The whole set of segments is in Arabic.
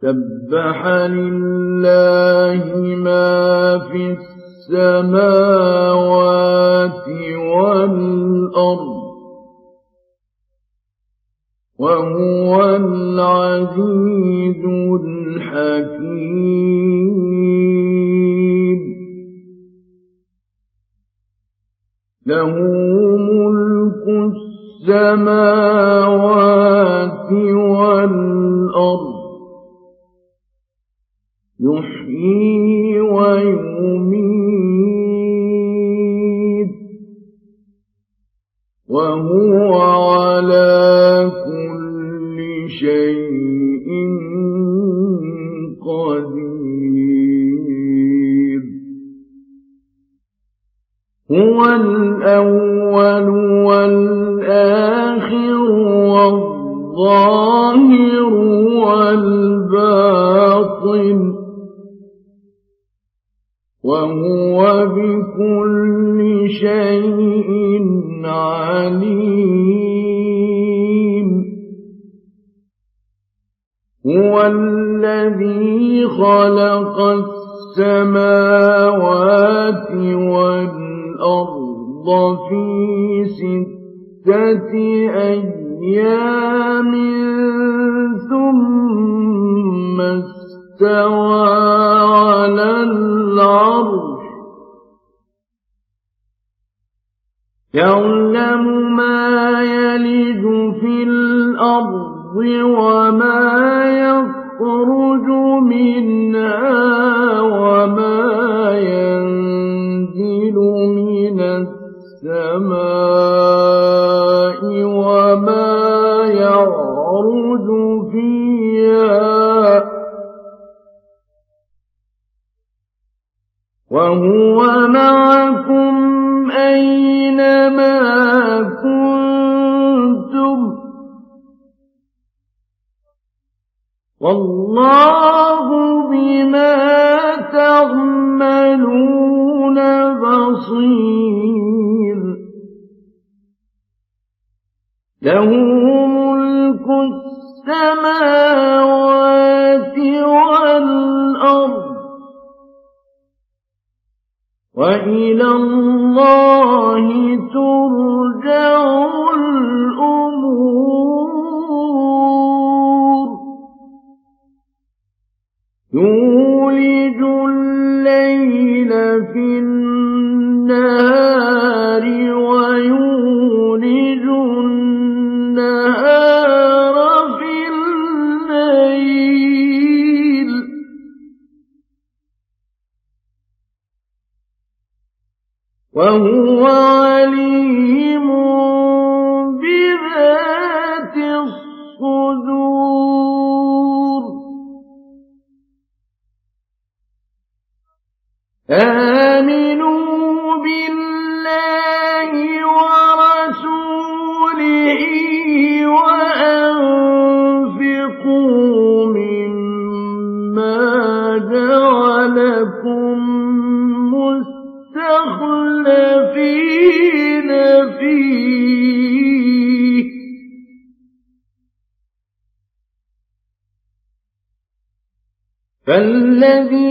سبح لله ما في السماوات والأرض وهو العزيز الحكيم. له ملك السماوات الأول والآخر والظاهر والباطن وهو بكل شيء عليم. هو الذي خلق السماوات والأرض في ستة أيام ثم استوى على العرش. يعلم ما يلج في الأرض وما يخرج منها يولج الليل في فالذين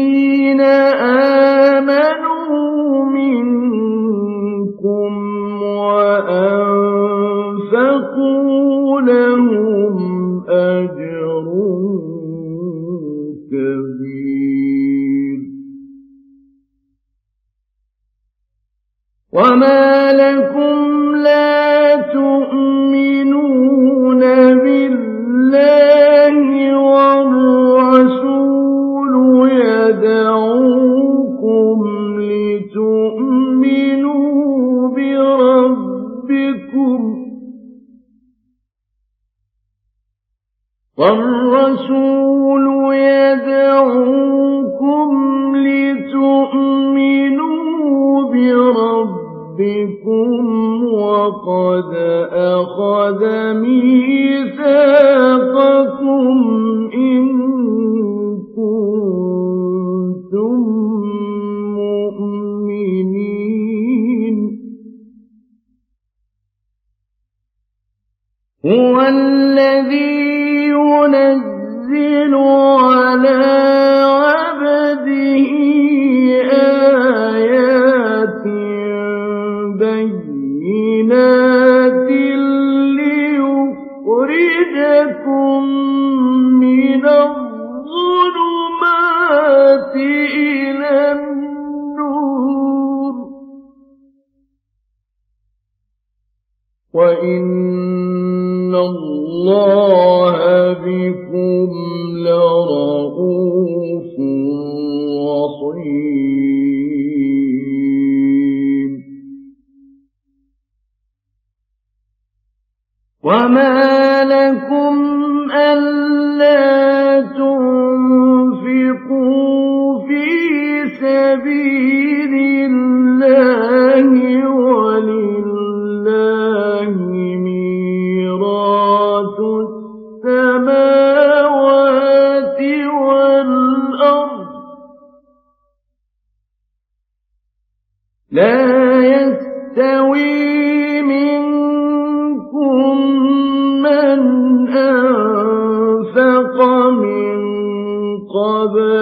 وَإِنَّ اللَّهَ بِكُمْ لَرَءُوفٌ رَّحِيمٌ وَمَا لَكُمْ أَلَّا تُنفِقُوا فِي سَبِيلِ اللَّهِ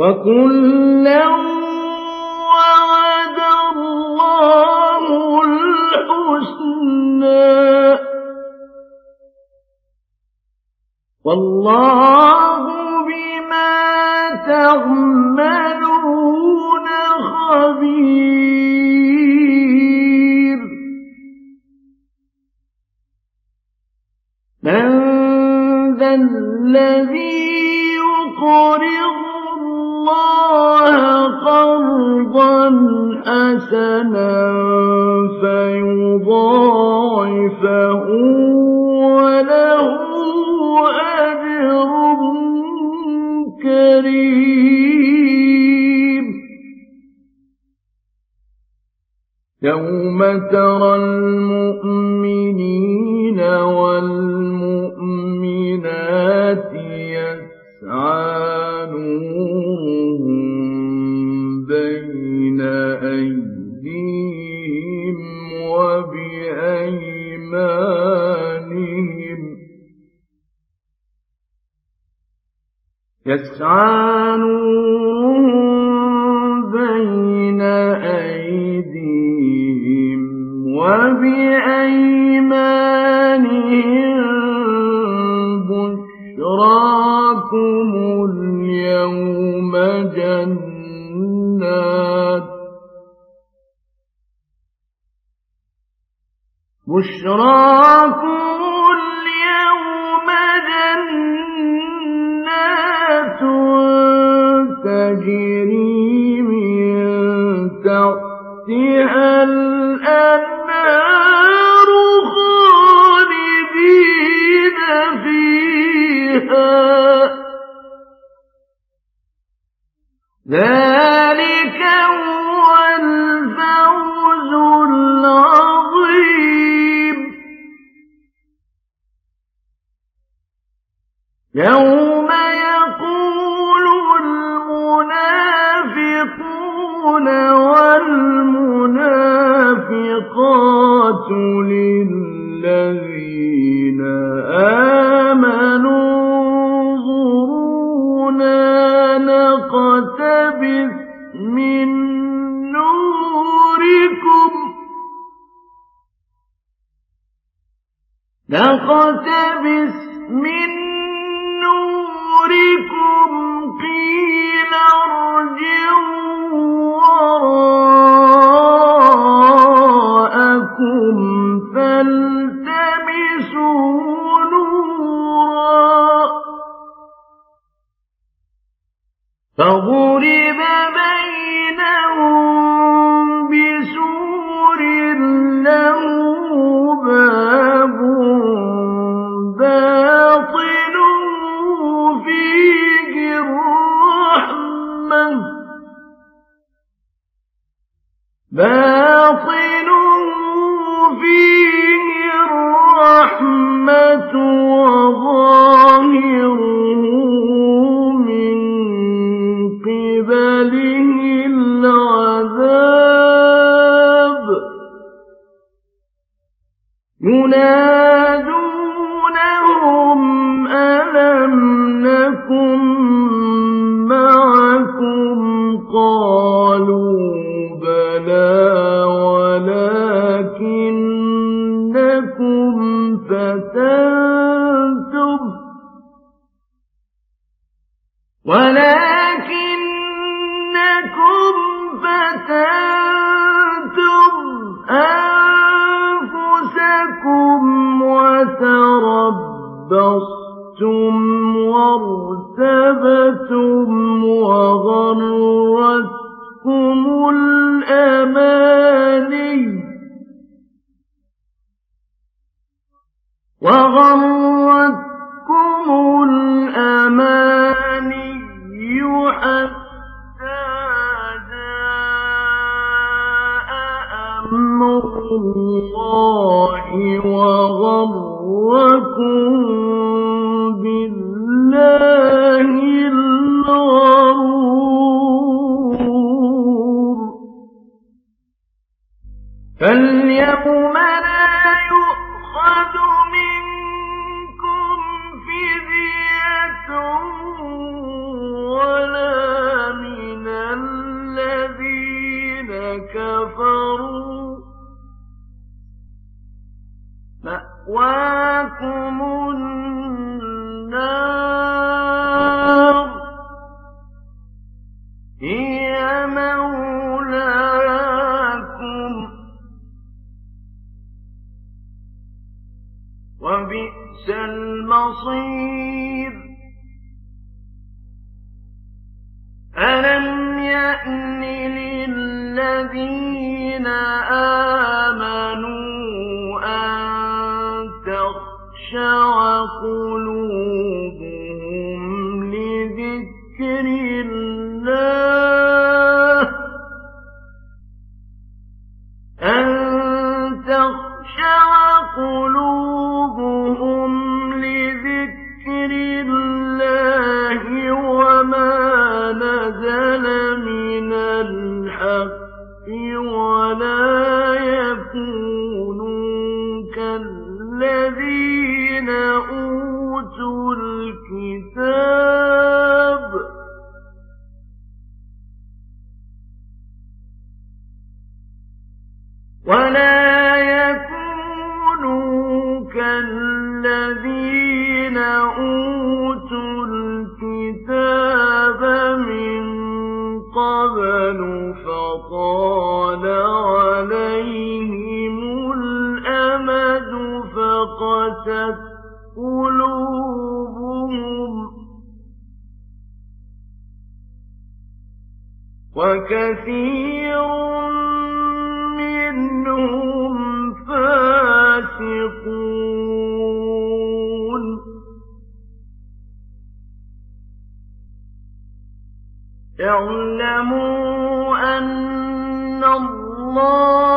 وكلا وعد الله الحسنى والله بما تعملون خبير من ذا الذي يقرض قرضا حسنا فيضاعفه وله أجر كريم. يوم ترى المؤمنين والمؤمنات يسعى يسعى نورهم بين أيديهم وبأيمانهم بشراكم اليوم جنات بشراكم يوم يقول المنافقون والمنافقات للذين آمنوا انظرونا نقتبس من نوركم نقتبس تُنْفِقُونَ قلوبهم وكثير منهم فاسقون. اعلموا أن الله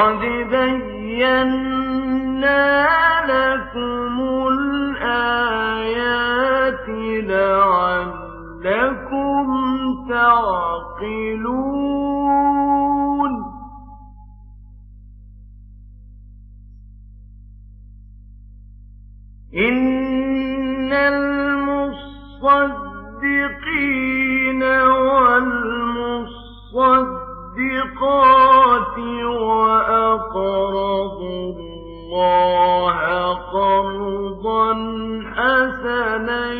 قد بينا لكم الآيات لعلكم تعقلون إن المصدقين والمصدقات الله قرضا حسنا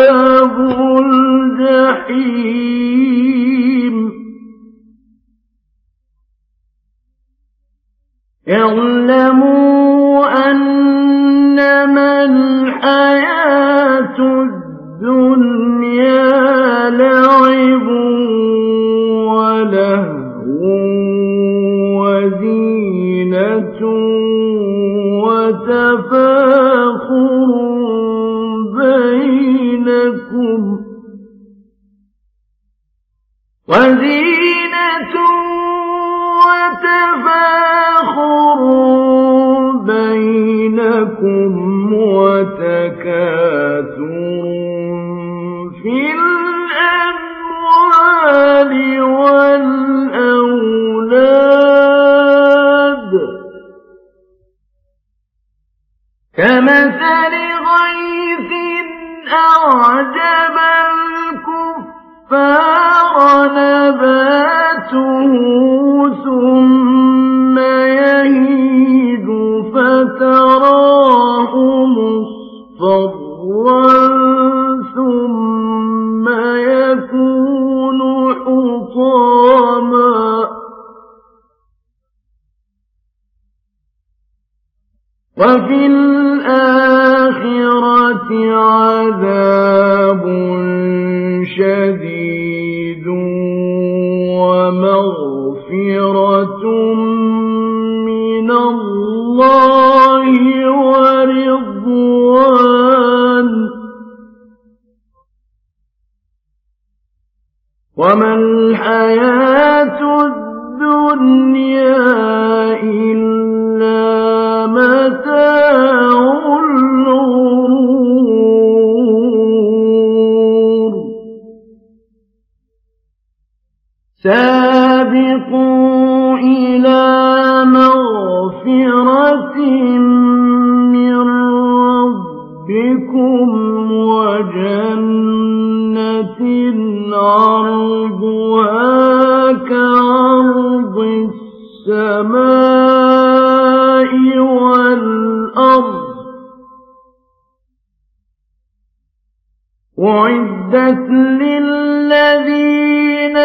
البر لغيث أعجب الكفار نباته. وما الحياة الدنيا إلا متاع الغرور سابقوا إلى مغفرة من ربكم وجنة عرضها كعرض السماء والأرض. أعدت للذين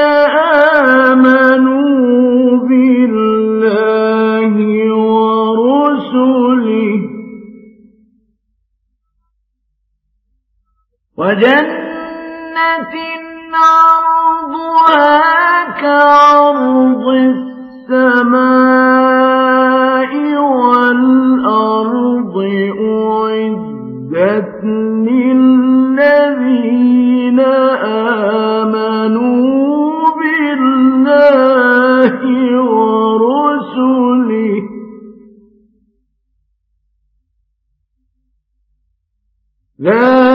آمنوا بالله ورسله. وجنة جنة عرضها كعرض السماء والأرض أعدت للذين آمنوا بالله ورسله. ذلك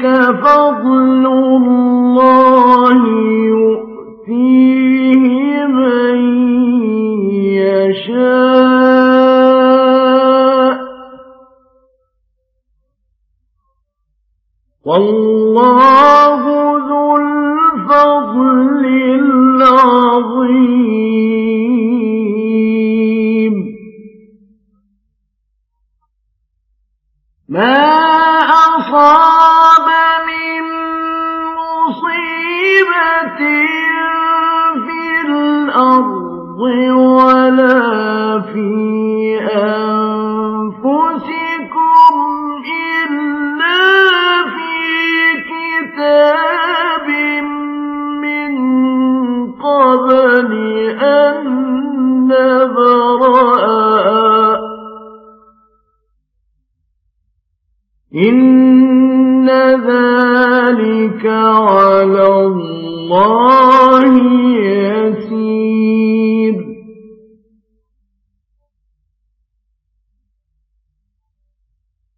ذلك فضل الله يؤتيه من يشاء. والله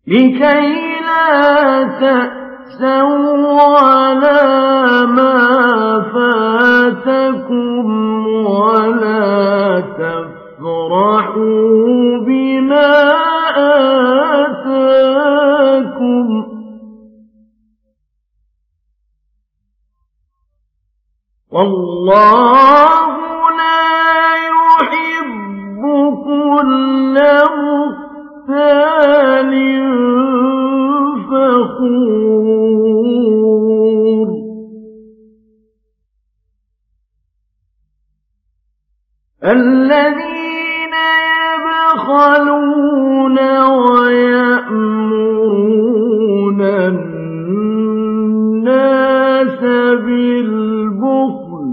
لكي لا تأسوا على ما فاتكم ولا تفرحوا بما آتاكم. والله الذين يبخلون ويأمرون الناس بالبخل.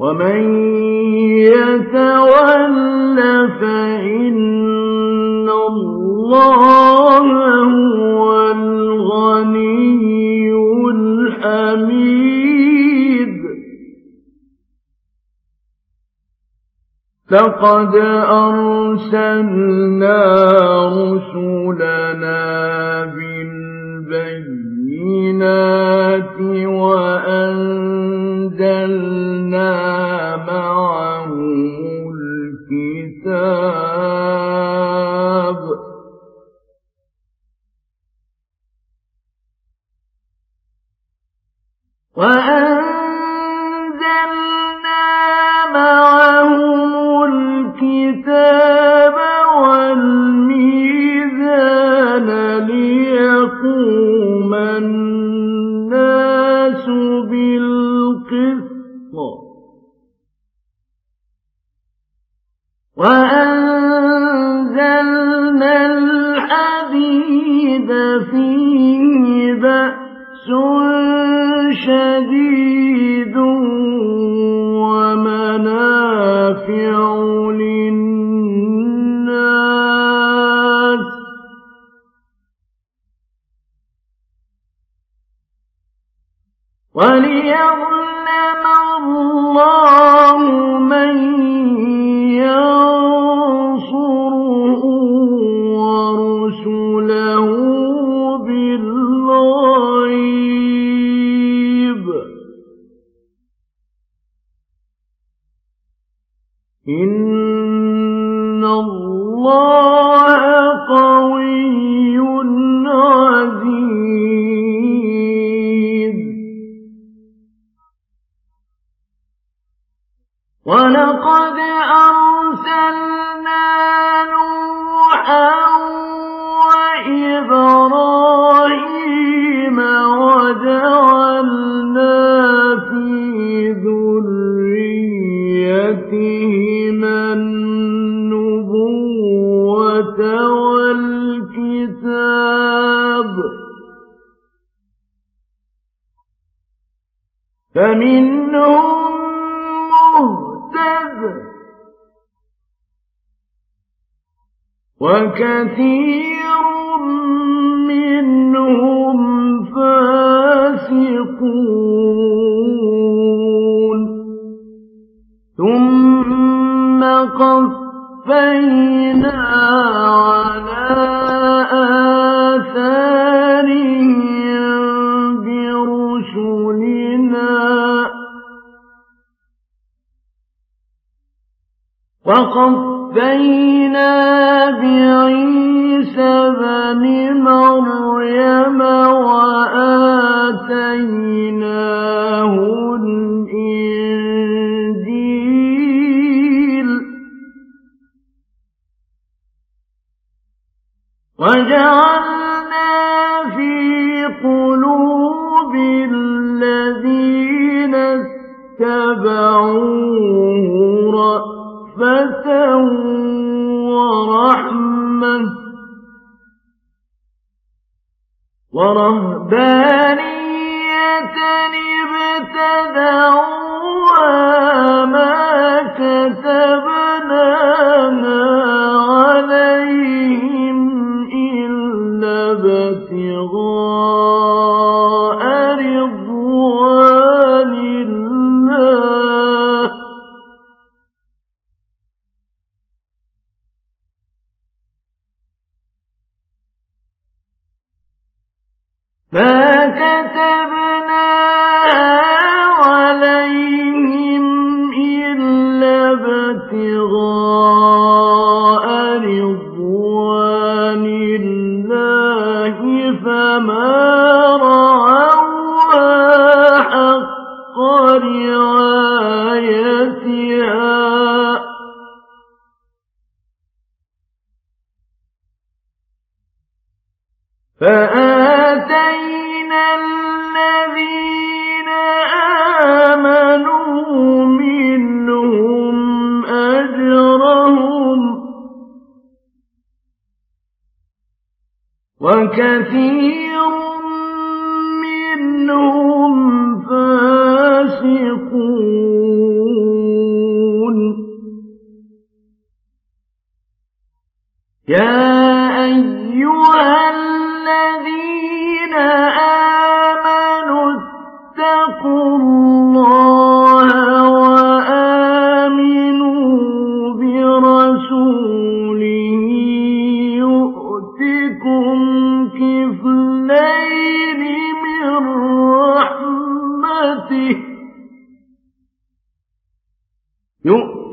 ومن يتول فإن الله لقد أرسلنا رسلنا بالبينات وأنزلنا إن كثير منهم فاسقون. ثم قفينا ورهبان فَإِنْ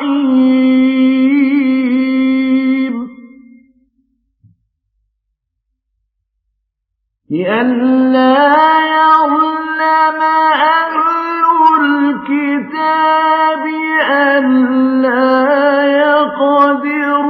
رحيم لئلا يظلم أهل الكتاب ألا يقدرون